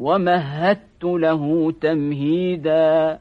ومهدت له تمهيداً.